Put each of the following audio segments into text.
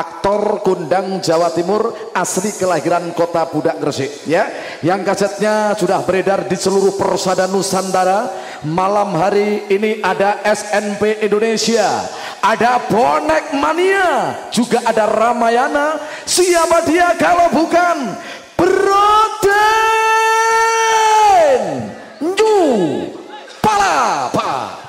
aktor kundang Jawa Timur asli kelahiran kota Budak Gresik ya. Yang kasetnya sudah beredar di seluruh persada Nusantara. Malam hari ini ada SNP Indonesia ada Bonek Mania juga ada Ramayana. Siapa dia kalau bukan Broden? New Palapa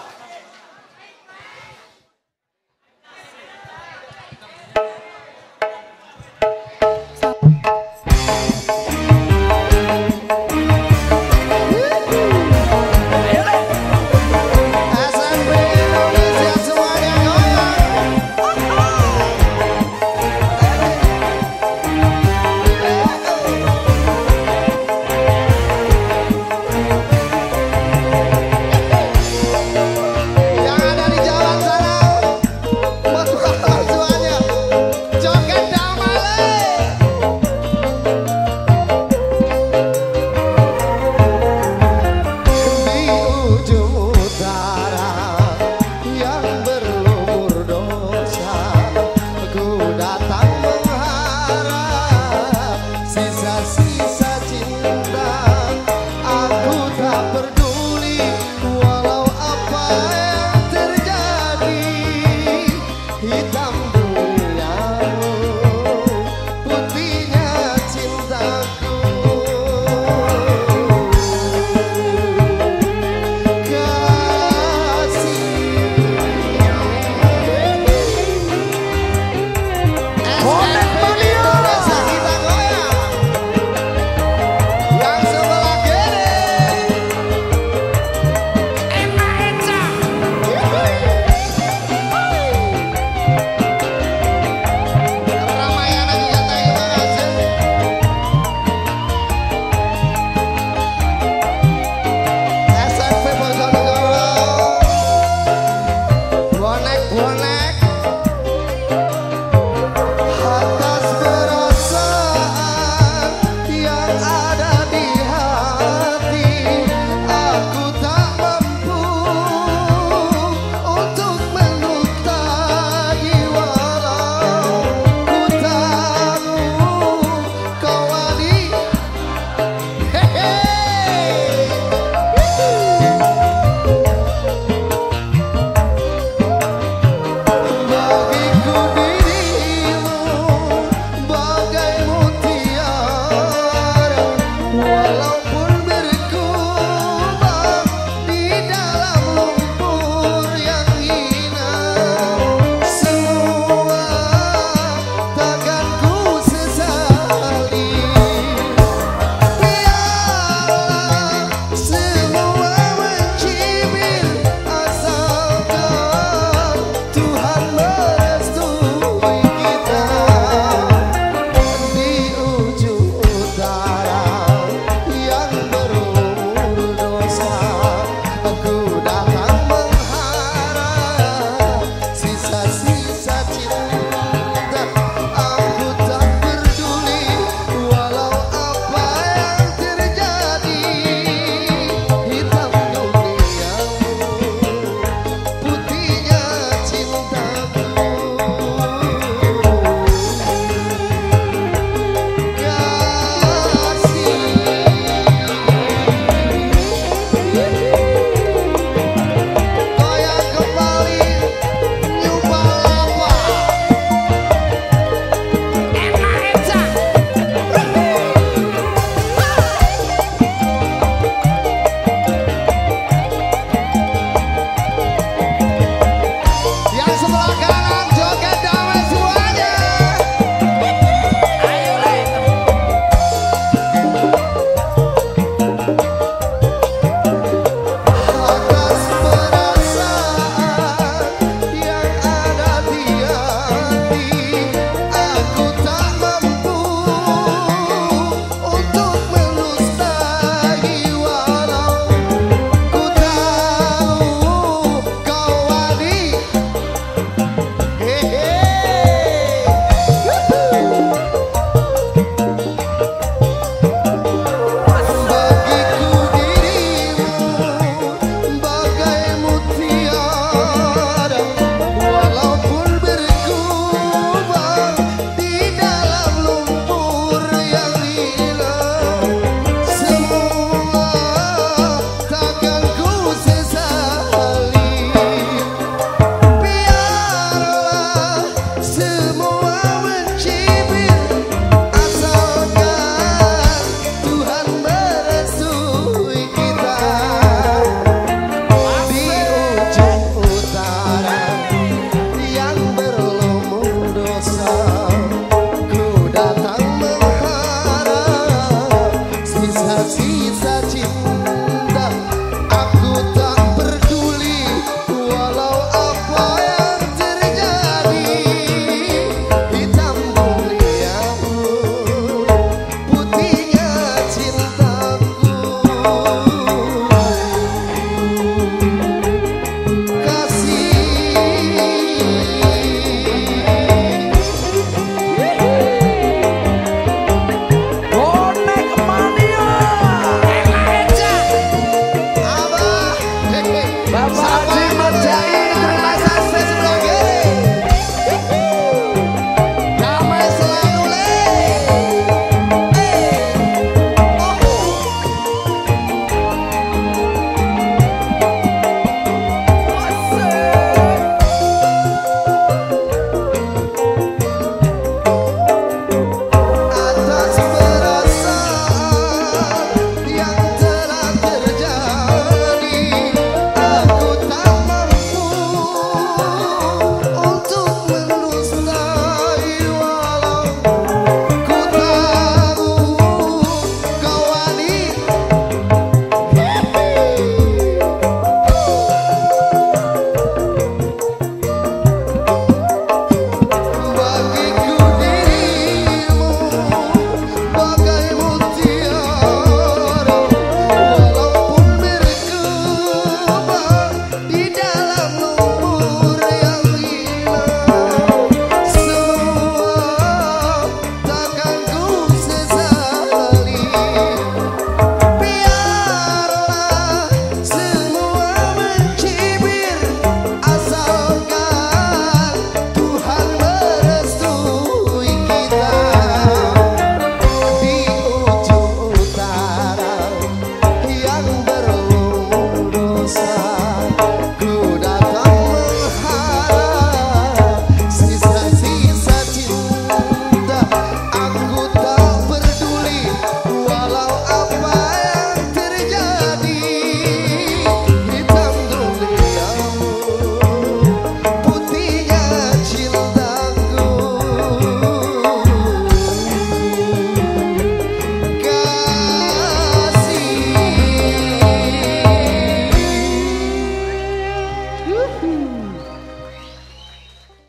Yeah.